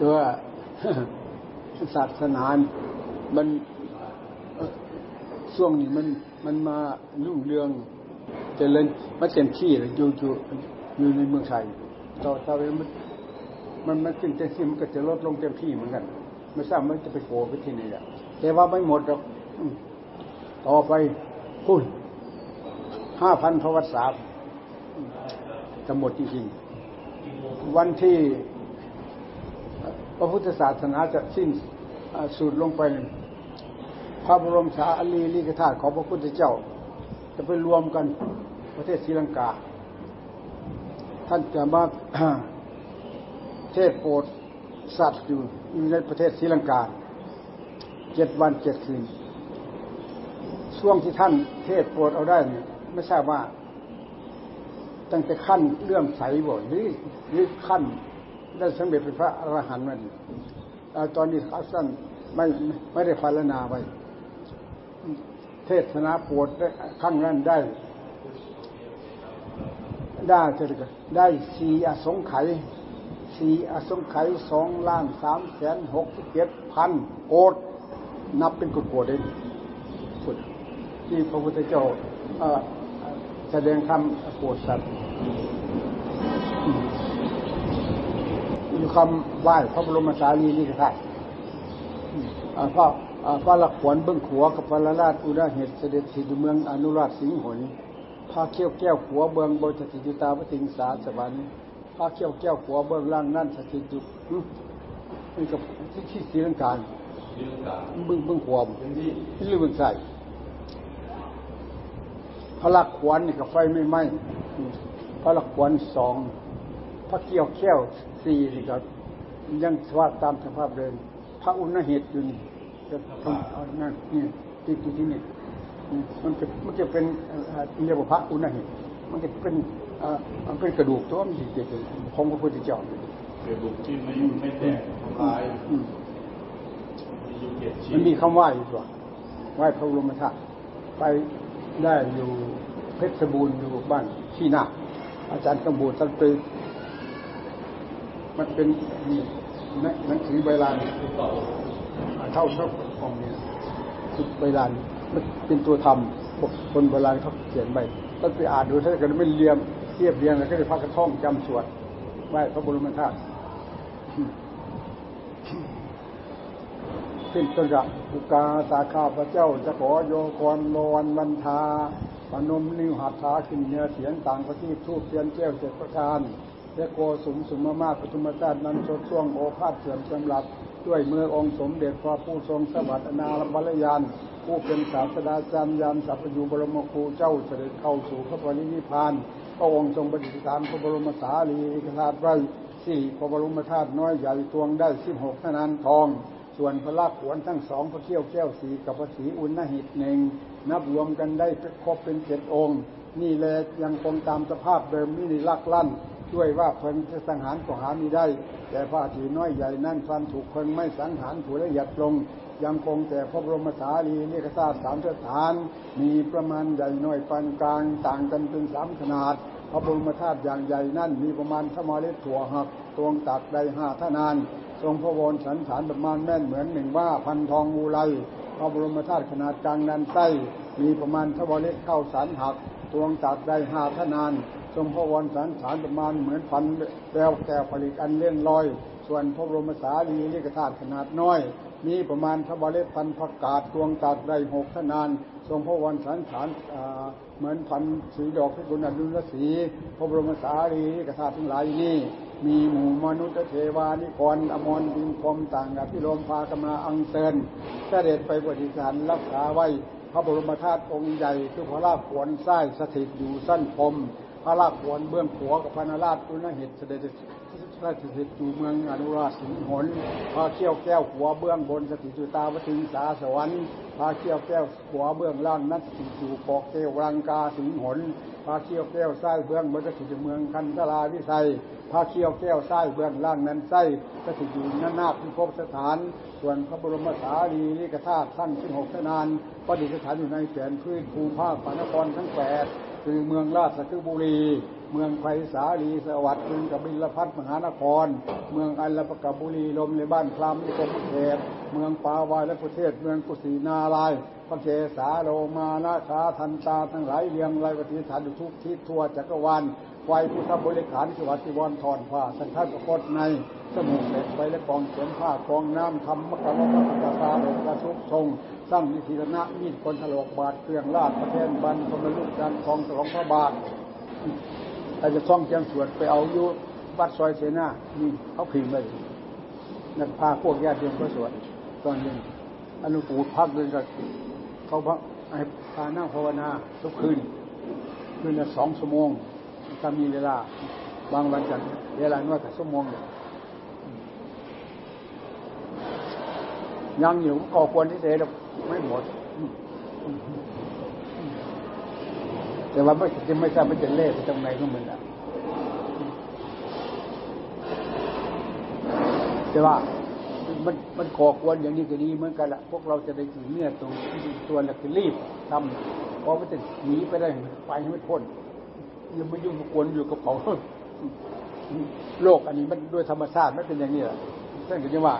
ตัวศาสนามันช่วงนี้มันมันมาลุ่งเรืองเจริญมันเต็มที่เลยอยู่อยู่อยู่ในเมืองไทยต่อต่อไปมันมันมันขึ้นเต็มที่มันก็จะลดลงเต็มที่เหมือนกัน ไม่ทราบมันจะไปโผล่ไปที่ไหนอะแต่ว่าไม่หมดหรอกต่อไปคุณห้าพันพระวัตสามจะหมดจริงๆวันที่ พระพุทธศาสนาจะสิ้นสุดลงไป พระบรมสารีริกธาตุของพระพุทธเจ้า จะไปรวมกันประเทศศรีลังกา ท่านจะมาเทศโปรดสัตว์อยู่ในประเทศศรีลังกาเจ็ดวันเจ็ดคืน ช่วงที่ท่านเทศโปรดเอาได้นี่ไม่ทราบว่าตั้งแต่ขั้นเรื่องใสบ่หรือหรือขั้น ได้สำเร็จเป็นพระอรหันต์มันตอนนี้เขาสั้นไม่ไม่ได้พารนาไว้เทศนาปวดขั้งนั้นได้ ได้เท่าไหร่ได้สี่อสงไขยสี่อสงไขยสองล้านสามแสนหกสิบเจ็ดพันโกดนับเป็นกุโกดเองที่พระพุทธเจ้าแสดงคำโปรดสัตว์ คำไหว้พระบรมสารีริกธาตุพระพระละขวนเบื้องขัวกับพระละราชอุดาเหตุเสด็จสิดุเมืองอนุราชสิงห์หนพระเขี้ยวแก้วขัวเบื้องบจติจุตาปติงสาสวรรค์พระเขี้ยวแก้วขัวเบื้องล่างนั่นสถิตอยู่นี่กับที่ที่ศรีลังกาเบื้องเบื้องขวมที่ลือเบื้องใส่พระลักขวนนี่กับไฟไม่ไหม้พระลักขวนสอง พระเกี่ยวแก้วสี่นี่ครับยังสวัสดตามสภาพเดิมพระอุณเหตุอยู่นี่จะทำนั่นนี่ติดอยู่ที่นี่มันจะมันจะเป็นเรียกว่าพระอุณเหตุมันจะเป็นมันเป็นกระดูกตัวมันจะเป็นของพระพุทธเจ้ากระดูกที่ไม่ไม่แตกทำลายมันมีคำไหว้อยู่ตัวไหว้พระบรมธาตุไปได้อยู่เพชรบูรณ์อยู่บ้านที่นาอาจารย์กำบูท่านไป มันเป็นนี่หนังสือใบลานเท่าเท่าของนี้คือใบลานมันเป็นตัวธรรมคนโบราณเขาเขียนไปต้นไปอ่านดูถ้าเกิดไม่เรียมเทียบเรียงแล้วก็จะพักกระท่องจำสวดไหว้พระบรมธาตุขึ้นต้นกับอุกาสาขาพระเจ้า จะขอโยกรโลวันวันทาปนมนิ้วหัตถาขึ้นเนื้อเสียงต่างประทีปทูบเทียนเจ้าเจ็ดประการ และโกสุมสุมมาปทุมชาตินั้นชดช่วงโอภาสเสื่อมสำหรับ ด้วยมือองค์สมเด็จพระผู้ทรงสวัสดิ์นาลบาลยาน ผู้เป็นศาสดาจารย์ยานสัพยูบรมครูเจ้าเสด็จเข้าสู่พระปรินิพานพระองค์ทรงประดิษฐานพระบรมสารีริกธาตุไว้สี่พระบรมธาตุน้อยใหญ่ตวงได้สิบหกนานทอง ส่วนพระลักขวนทั้งสองพระเขี้ยวแก้วสีกับพระสีอุณหิตหนึ่งนับรวมกันได้ครบเป็นเจ็ดองค์ นี่แลยังคงตามสภาพเดิมนี่ลักลั่น ด้วยว่าเพิ่งจะสังหารก็หามีได้ แต่พระถีน้อยใหญ่นั่นฟันถูกเพิ่งไม่สังหารถูกละเอียดลงยังคงแต่พระบรมสารีนิกธาตุสามสถาน มีประมาณใหญ่น้อยปานกลางต่างกันเป็นสามขนาด พระบรมธาตุอย่างใหญ่นั่นมีประมาณทมาเลถั่วหักตวงตักใดห้าทนาน ทรงพระวรสันฐานประมาณแม่นเหมือนหนึ่งว่าพันทองมูไลพระบรมธาตุขนาดกลางนั้นไส้มีประมาณทวารเล็กเข้าสันหักตวงตักใดห้าทนาน รงพระวรสันฐานประมาณเหมือนพันแก้วแก้วผลิตอันเลื่อนลอย ส่วนพระบรมสารีริกธาตุขนาดน้อย มีประมาณทบาเลพันผักกาดดวงตากได้หกทนาน ทรงพระวรสันฐานเหมือนพันสีดอกพิกุลอดุลศีพระบรมสารีริกธาตุทั้งหลายนี้มีหมู่มนุษย์เทวานิกรอมรดินพรมต่างกับพิโลมพากมาอังเซินเสด็จไปปฏิสารรักษาไว้ พระบรมธาตุองค์ใหญ่คือพระราชขวนไส้สถิตอยู่สั้นพรม พระราชวนเบื้องขัวกับพระนาราชอุณหิตเสด็จราชสิทธิ์อยู่เมืองอนุราชสิงหนพระเขี้ยวแก้วขัวเบื้องบนสถิจุตาวติงสาสวรรค์พระเขี้ยวแก้วขัวเบื้องล่างนัสถิอยู่ปอกเกวรังกาสิงหนพระเขี้ยวแก้วไส้เบื้องบนสถิตอยู่เมืองคันธราวิสัยพระเขี้ยวแก้วไส้เบื้องล่างนั้นไส้สถิตอยู่นานาพิภพสถาน ส่วนพระบรมสารีริกธาตุทั้งสิบหกนานประดิษฐานอยู่ในแสนพื้นภูมิภาคปานครทั้งแปด คือเมืองราชสกุบุรี เมืองไผ่สาลีสวัสดิ์เมืองกบิลพัทมหานคร เมืองอัลลปกบุรีลมในบ้านพรามนิคมเทพเมืองปาวายและประเทศเมืองกุศินาลายพระเกสาโลมานาคาทันตาทั้งหลายเรียงรายปฏิฐานอยู่ทุกทิศทั่วจักรวาลไฟพุทธบริขารสวัสดิวรถอนผ้าสันทัดประคตในสมุนเล็กไปและกองเสียมผ้ากองน้ำทำมกะวะมกะซาโลกระสุกทรง สร้างนิธิรณะมีดคนถลกบาดเครื่องลาดประเทศบันสมรุการทองสองพระบาทแต่จะท่องเจียงสวดไปเอายู่วัดซอยเสนานี่เขาพิมพ์เลยนักพาพวกญาติโยมก็สวดตอนนี้อนุปูพักเลยก็เขาพระให้พานั่งภาวนาทุกคืนคืนละสองชั่วโมงถ้ามีเวลา บางวันจันเวลาน้อยแต่ชั่วโมงเดียวยังอยู่ก่อควรที่เสีย ไม่หมด แต่ว่าไม่จะไม่ทราบมันจะเล่ไปตรงไหนของมันอะแต่ว่ามันมันก่อควรอย่างนี้ก็ดีเหมือนกันละพวกเราจะได้ถือเนี่ยตรงตัวหลักรีบทำเพราะมันจะหนีไปได้ไปให้ไม่พ้นยังไม่ยุ่งกวนอยู่กับเขาโลกอันนี้มันด้วยธรรมชาติไม่เป็นอย่างนี้หรอกท่านก็จะว่า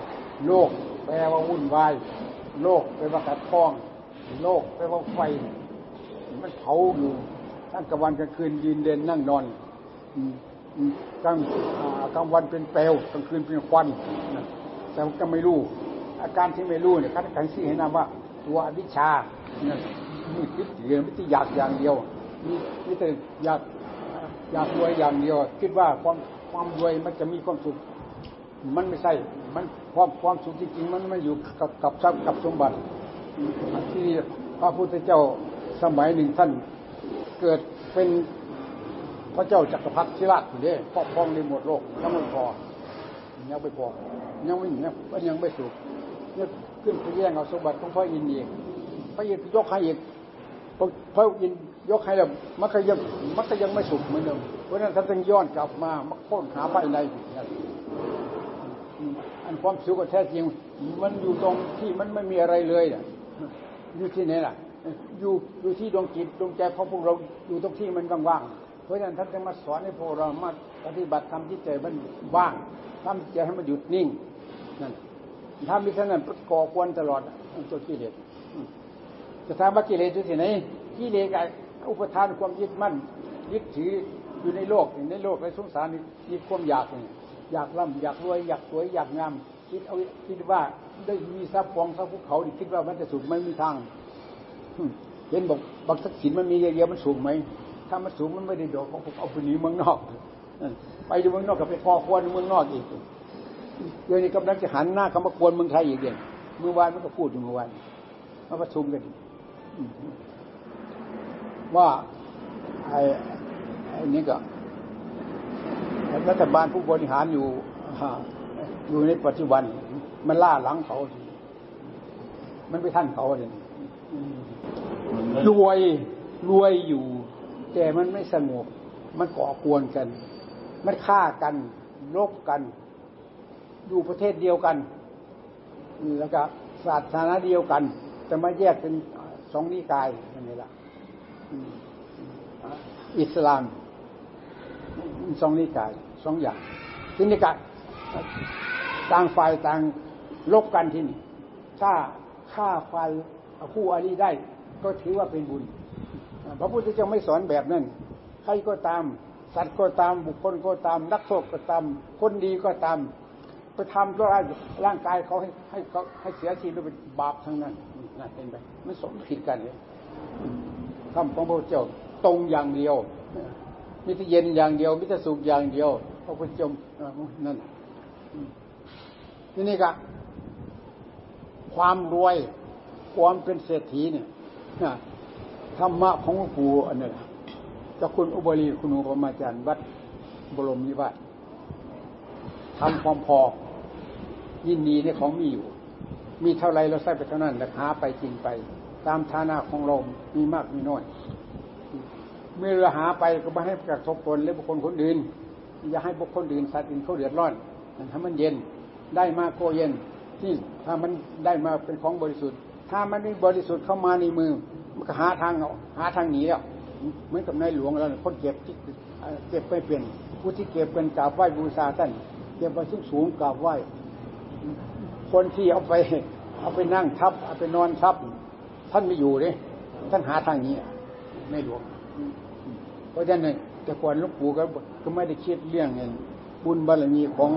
โลกแปลว่าวุ่นวาย โลกแปลว่าขัดข้อง โลกแปลว่าไฟ มันเผาอยู่ทั้งกลางวันกลางคืนยืนเดินนั่งนอนกลางกลางวันเป็นเปลวกลางคืนเป็นควันแต่ก็ไม่รู้ อาการที่ไม่รู้เนี่ยคัดกันซี่ให้นามว่า ตัวอวิชชานี่ยมีคิดเหลือไม่ที่อยากอย่างเดียวมีมีแต่อยากอยากรวยอย่างเดียว คิดว่าความความรวยมันจะมีความสุขมันไม่ใช่ มันความความสุขจริงๆมันไม่อยู่กับกับทรัพย์กับสมบัติ ที่พระพุทธเจ้าสมัยหนึ่งท่านเกิดเป็นพระเจ้าจักรพรรดิชิราชอยู่เนี่ยครอบครองในหมดโลกยังไม่พอยังไม่พอยังไม่ยังยังไม่สุขเนี่ยขึ้นไปแย่งเอาสมบัติของพระอินทร์เอีกพระอินทร์ยกให้อีกพระอินทร์ยกให้แล้วมันก็ยังมันก็ยังไม่สุขเหมือนเดิมเพราะนั้นท่านต้องย้อนกลับมามาค้นหาภายใน อันความสุขแท้จริง มันอยู่ตรงที่มันไม่มีอะไรเลยนะอยู่ที่ไหนล่ะ อยู่อยู่ที่ดวงจิตดวงใจของพวกเราอยู่ตรงที่มันว่างๆเพราะฉะนั้นท่านจะมาสอนให้พวกเรามาปฏิบัติทำจิตใจมันว่างทำใจให้มันหยุดนิ่งนั่นถ้ามิฉะนั้นก่อควรตลอดตัวกิเลสจะถามว่ากิเลสอยู่ที่ไหนกิเลสกับอุปทานความยึดมั่นยึดถืออยู่ในโลกในโลกในสงสารมีความอยาก อยากร่ำอยากรวยอยากสวยอยากงามคิดเอาคิดว่าได้มีทรัพย์ฟองทรัพย์ภูเขาคิดว่ามันจะสุขไม่มีทางเห็นบอกบางทักษิณมันมีเยอะๆมันสูงไหมถ้ามันสูงมันไม่ได้ดอกของผมเอาไปหนีเมืองนอกไปดูเมืองนอกกับไปพอควรเมืองนอกอีกเดี๋ยวนี้กำลังจะหันหน้าเขามากวนเมืองไทยอีกเดือนเมื่อวานมันก็พูดอยู่เมื่อวานมาประชุมกันว่าไอ้นี่ก็ รัฐบาลผู้บริหารอยู่อยู่ในปัจจุบัน มันล่าหลังเขา มันไปท่านเขาเลยรวยรวยอยู่ แต่มันไม่สงบมันก่อกวนกัน มันฆ่ากันลบกัน อยู่ประเทศเดียวกัน แล้วก็ศาสนาเดียวกัน แต่มาแยกเป็นสองนิกายนี่แหละอิสลามสองนิกาย สองอย่าง ทีนี้ก็ต่างฝ่ายต่างลบกันที่นี่ถ้าฆ่าฝ่ายผู้อันนี้ได้ ก็ถือว่าเป็นบุญ พระพุทธเจ้าไม่สอนแบบนั้น ใครก็ตาม สัตว์ก็ตามบุคคลก็ตาม นักโทษก็ตาม คนดีก็ตามไปทำก็ร่างกายเขาให้ให้เขาให้เสียชีวิตเป็นบาปทั้งนั้นนั่นเป็นไปไม่สมผิดกันเลยคำของพระเจ้าตรงอย่างเดียว มิตรเย็นอย่างเดียว มิตรสุขอย่างเดียวพระพุทธจ้านั่นที่นี้ก็ความรวยความเป็นเศรษฐีเนี่ยธรรมะของหลวงปู่อันนี้เจ้าคุณอุบลีคุณอุปมาจารย์วัดบรมนิวาสทำความพอ ยินดีในของมีอยู่ มีเท่าไรเราใส่ไปเท่านั้นราคาไปจริงไป ตามฐานะของเรามีมากมีน้อย เมื่อเราหาไปก็ไม่ให้กระทบตนและบุคคลคนอื่นอย่าให้บุคคลอื่นสัตว์อื่นเขาเดือดร้อนถ้ามันเย็นได้มาโกเย็นที่ถ้ามันได้มาเป็นของบริสุทธิ์ ถ้ามันไม่บริสุทธิ์เข้ามาในมือมันก็หาทางหาทางหนีแล้วเหมือนกับในหลวงเราคนเก็บที่เก็บไม่เป็นผู้ที่เก็บเป็นกราบไหว้บูชาท่านเก็บไปสูงสูงกราบไหว้คนที่เอาไป เอาไปนั่งทับ เอาไปนอนทับ ท่านไม่อยู่เลยท่านหาทางนี้ในหลวง ราะฉะนั้นแต่ก่อนหลูกปู่ก็ก็ไม่ได้คิดเรื่องเงินบุญบารมีของ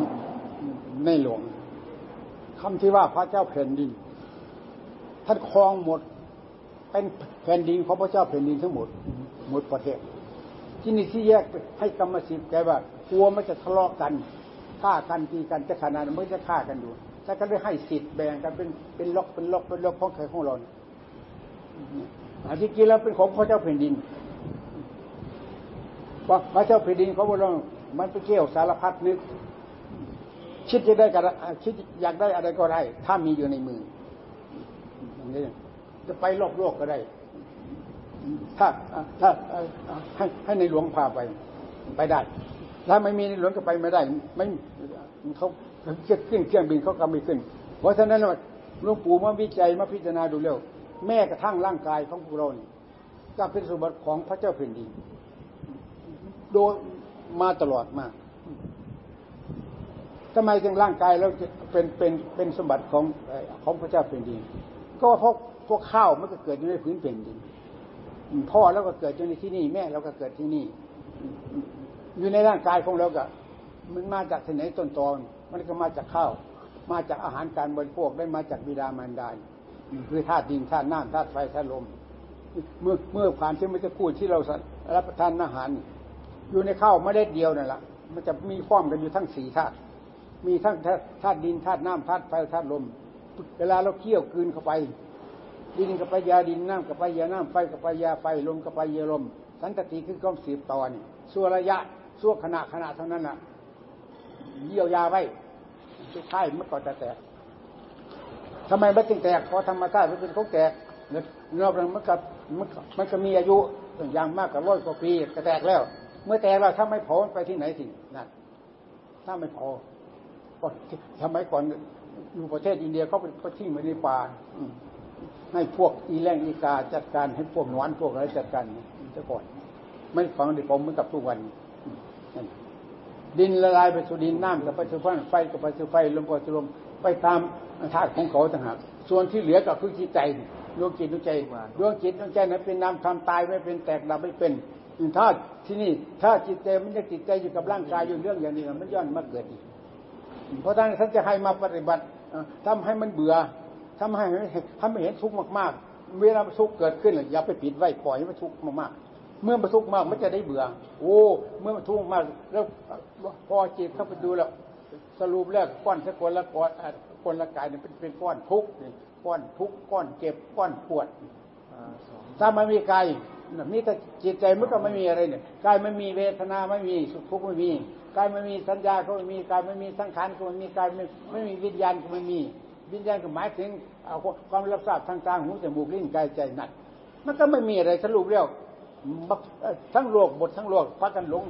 ในหลวงคำที่ว่าพระเจ้าแผ่นดิน ท่านครองหมด เป็นแผ่นดินของพระเจ้าแผ่นดินทั้งหมด หมดประเทศ ที่นี่ที่แยกให้กรรมสิทธิ์แกว่ากลัวมันจะทะเลาะกันฆ่ากันตีกันจะขนาดนั้นไม่จะฆ่ากันอยู่ถ้าก็ได้ให้สิทธิ์แบ่งกันเป็นเป็นล็อกเป็นล็อกเป็นล็อกของใครของเราอันที่จริงแล้วเป็นของพระเจ้าแผ่นดิน พระเจ้าแผ่นดินเขาบอกว่ามันไปเกี่ยวสารพัดนึก คิดจะได้กันคิดอยากได้อะไรก็ได้ ถ้ามีอยู่ในมือนี่จะไปรอบโลกก็ได้ ถ้าถ้าให้ให้ในหลวงพาไปไปได้ ถ้าไม่มีในหลวงก็ไปไม่ได้ ไม่เขาเครื่องเครื่องบินเขาก็ไม่ขึ้น เพราะฉะนั้นหลวงปู่มาวิจัยมาพิจารณาดูเร็วแม้กระทั่งร่างกายของพวกเรานี่ก็เป็นสมบัติของพระเจ้าแผ่นดิน โดยมาตลอดมาทำไมจึงร่างกายเราเป็นเป็นเป็นสมบัติของของพระเจ้าแผ่นดินก็เพราะพวกข้าวมันก็เกิดอยู่ในพื้นแผ่นดินพ่อแล้วก็เกิดอยู่ในที่นี่ แม่เราก็เกิดที่นี่ อยู่ในร่างกายของเราก็ มันมาจากที่ไหนต้นตอนมันก็มาจากข้าว มาจากอาหารการบริโภคได้มาจากบิดามารดาคือธาตุดินธาตุน้ำธาตุไฟธาตุลม เมื่อเมื่อผ่านที่มันจะพูดที่เรารับประทานอาหาร อยู่ในข้าวไม่ได้เดียวนั่นแหละมันจะมีฟ้อมกันอยู่ทั้งสี่ธาตุมีทั้งธาตุดินธาตุน้ำธาตุไฟธาตุลม เวลาเราเคี่ยวคืนเข้าไป ดินกับไปยาดินน้ำกับไปยาน้ำไฟกับไปยาไฟลมกับไปยาลม สันตติคือความสืบต่อนี่ส่วนระยะส่วนขณะขณะเท่านั้นน่ะเยียวยาไว้สุดท้ายมันก็จะแตกทำไมไม่จึงแตกเพราะธรรมชาติมันเป็นของแตกเนื้อมันมันก็มันก็มีอายุอย่างมากกว่าร้อยกว่าปีก็แตกแล้ว เมื่อแตกแล้วถ้าไม่เผาไปที่ไหนสินั่นถ้าไม่เผาก็ทำไมก่อนอยู่ประเทศอินเดียเขาเป็นเขาทิ้งไว้ในป่าให้พวกอีแรงอีกาจัดการให้พวกนวนพวกอะไรจัดการเะก่อน ไม่ฟังดิผมเหมือนกับทุกวันดินละลายไปสู่ดินน้ำกับไปสู่ไฟกับไปสู่ไฟลมกับสู่ลมไปตามธาตุของเขาต่างหากส่วนที่เหลือก็คือจิตใจดวงจิตดวงใจดวงจิตดวงใจนั้นเป็นน้ำทำตายไม่เป็นแตกดับไม่เป็น ถ้าที่นี่ถ้าจิตใจมันจะจิตใจอยู่กับร่างกายอยู่เรื่องอย่างนี้มันย้อนมาเกิดอีก เพราะฉะนั้นท่านจะให้มาปฏิบัติทำให้มันเบื่อทำให้ทำให้เห็นทุกข์มากๆ เวลาทุกข์เกิดขึ้นอย่าไปปิดไว้ปล่อยให้มันทุกข์มากๆ เมื่อมันทุกข์มากมันจะได้เบื่อ โอ้ เมื่อมันทุกข์มากแล้วพอจิตเข้าไปดูแล้วสรุปแล้วก้อนสกุลละก้อนคนละกายเนี่ยเป็นเป็นก้อนทุกข์ก้อนทุกข์ก้อนเจ็บก้อนปวดถ้ามันมีกาย มีแต่จิตใจมันก็ไม่มีอะไรเนี่ยกายไม่มีเวทนาไม่มีสุขทุกข์ไม่มีกายไม่มีสัญญาก็ไม่มีกายไม่มีสังขารก็ไม่มีกายไม่ไม่มีวิญญาณก็ไม่มี วิญญาณก็หมายถึงเอาความรับทราบทางตาหูจมูกลิ้นกายใจนั่นมันก็ไม่มีอะไรสรุปแล้วทั้งโลกหมดทั้งโลกพักกันหลง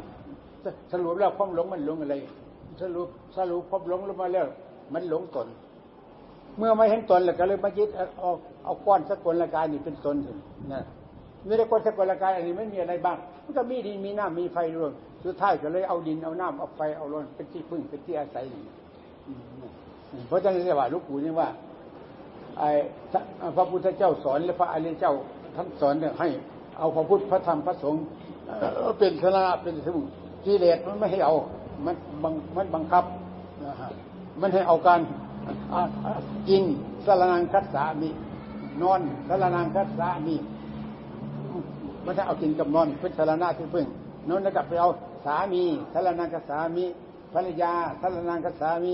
สรุปแล้วความหลงมันหลงอะไร สรุปสรุปความหลงลงมาแล้ว มันหลงตน เมื่อไม่เห็นตนแล้วก็เลยมายึดเอาเอาก้อนสักุละกายนี่เป็นตนถึงนะ ไม่ได้ก้อนสกุลกายอันนี้ไม่มีอะไรบ้าง มันก็มีดินมีน้ำมีไฟรวมสุดท้ายก็เลยเอาดินเอาน้ำเอาไฟเอาลมเป็นที่พึ่งเป็นที่อาศัยเพราะฉะนั้นเรียกว่าลูกปู่นี่ว่าไอ้พระพุทธเจ้าสอนและพระอริยเจ้าท่านสอนเนี่ยให้ เอาพระพุทธพระธรรมพระสงฆ์เป็นชนะเป็นสมุกิเลสมันไม่ให้เอา มันบังมันบังคับนะฮะมันให้เอาการกินสารนังคัดสามีนอนสารนังคัดสามี มันให้เอากินกับนอนเป็นสารนาที่พึ่งนอนแล้วก็ไปเอาสามีสารนังคัดสามีภรรยาสารนังคัดสามี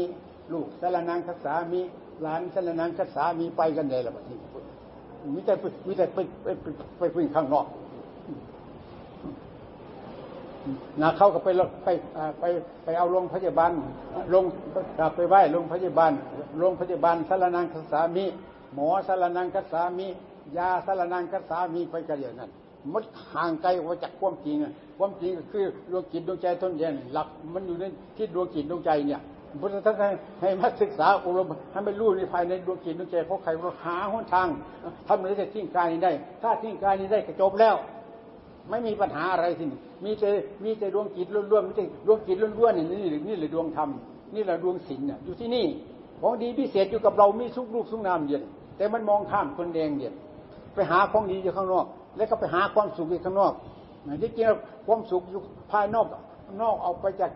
ลูกสารนังคัดสามีหลานสารนังคัดสามีไปกันเลยละแบบนี้มิแต่มิแต่ไปไปไปพึ่งข้างนอกนะเข้าก็ไปไปไปไปเอาโรงพยาบาลโรงกลับไปไหว้โรงพยาบาลโรงพยาบาลสารนังคัสามี หมอสารนังคัสามี ยาสารนังคัสามีไปกันอย่างนั้น มันห่างไกลออกจากความจริงความจริงคือดวงจิตดวงใจต้นเย็นหลักมันอยู่ในที่ดวงจิตดวงใจเนี่ยพุทธท่านให้มาศึกษาอบรมให้ไม่รู้ในภายในดวงจิตดวงใจเพราะใครเราหาหนทางทำอะไรจะทิ้งกายนี้ได้ ถ้าทิ้งกายนี้ได้ก็จบแล้ว ไม่มีปัญหาอะไรที่นี่มีแต่มีแต่ดวงจิตล้วนๆมีแต่ดวงจิตล้วนๆนี่นี่นี่เลยดวงธรรมนี่แหละดวงศีลเนี่ยอยู่ที่นี่ของดีพิเศษอยู่กับเรามีสุกรูปสุกนามเย็นแต่มันมองข้ามคนแดงเย็นไปหาของดีอยู่ข้างนอก แล้วก็ไปหาความสุขอยู่ข้างนอกที่จริงความสุขอยู่ภายนอกนอกเอาไปจาก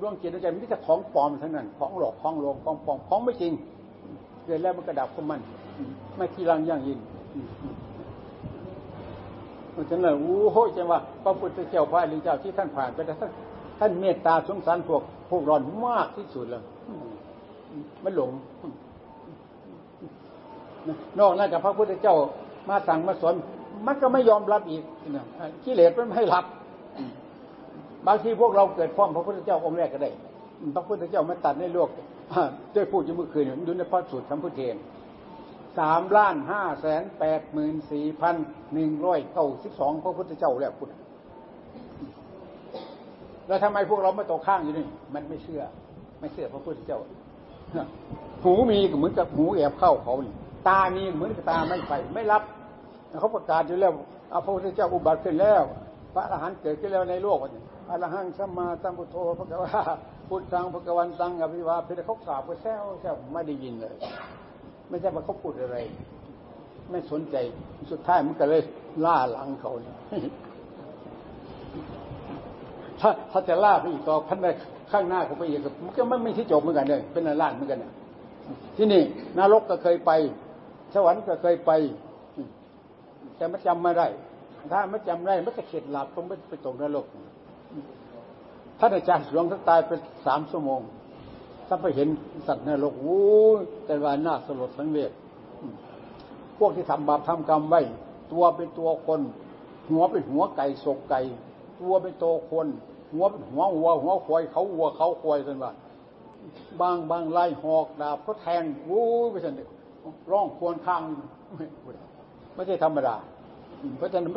ดวงจิตดวงใจมันจะของปลอมทั้งนั้นของหลอกของหลวงของปลอมของไม่จริงเกิดแล้วมันกระดับของมัน ไม่ทีรังยั่งยืนเพราะฉะนั้นโอ้โหจังว่าพระพุทธเจ้าพระอริยเจ้าที่ท่านผ่านไปแล้วท่านท่านเมตตาสงสารพวกพวกร้อนมากที่สุดเลยไม่หลง นอกนั้นจากพระพุทธเจ้ามาสั่งมาสอน มันก็ไม่ยอมรับอีกกิเลสมันไม่รับบางทีพวกเราเกิดพร้อมพระพุทธเจ้าองค์แรกก็ได้ พระพุทธเจ้ามาตัดในโลกด้วยพูดอยู่เมื่อคืนอยู่ในพระสูตรธรรมพุทเทนสามล้านห้าแสนแปดหมื่นสี่พันหนึ่งร้อยเก้าสิบสองพระพุทธเจ้าแล้วพุทธแล้วทำไมพวกเราไม่ตกข้างอยู่นี่ มันไม่เชื่อ ไม่เชื่อพระพุทธเจ้า หูมีก็เหมือนกับหูแอบเข้าเขานี่ตามีเหมือนกับตาไม่ไป ไม่รับ เขาประกาศอยู่แล้วพระพุทธเจ้าอุบัติขึ้นแล้ว พระอรหันต์เกิดขึ้นแล้วในโลกนี่อรหังสัมมาสัมพุทโธพระกวาพุทธังพระกวันตังอภิวาเพื่อเขากราบไปแซวแซวไม่ได้ยินเลย ไม่ใช่ว่าเขาพูดอะไร ไม่สนใจสุดท้ายมันก็เลยล่าหลังเขาเนี่ยถ้าถ้าจะล่าไปอีกต่อพันในข้างหน้าเขาไปอีกมันก็ไม่ไม่ที่จบเหมือนกันเลยเป็นล้านเหมือนกันที่นี่นรกก็เคยไป สวรรค์ก็เคยไป แต่ไม่จำไม่ได้ถ้าไม่จำได้มันจะเข็ดหลับต้องไม่ไปตกนรกท่านอาจารย์หลวงท่านตายไปสามชั่วโมงถ้าไปเห็นสัตว์นรกโอ้แต่ว่าน่าสลดสังเวชพวกที่ทำบาปทำกรรมไว้ ตัวเป็นตัวคน หัวเป็นหัวไก่ศกไก่ ตัวเป็นตัวคน หัวเป็นหัววัว หัวควายเขาวัวเขาควายกันว่าบางบางไล่หอกดาบก็แทงโอ้ไปสันร้องควรข้าง ไม่ใช่ธรรมดา เพราะฉะนั้น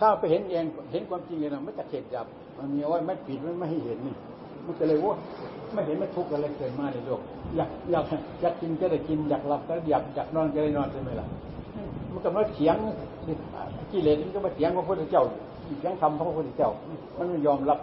ถ้าไปเห็นเองเห็นความจริงเลยนะไม่จะเข็ดจับ มันมีว่าไม่ปิดมันไม่ให้เห็นนี่มันก็เลยว่าไม่เห็นไม่ทุกข์อะไรเกิดมาในโลกอยากอยากอยากกินก็ได้กินอยากหลับก็อยากอยากนอนก็ได้นอนใช่ไหมล่ะมันก็มาเถียงกิเลสมันก็มาเถียงพระพุทธเจ้าเถียงธรรมพระพุทธเจ้า มันไม่ยอมรับ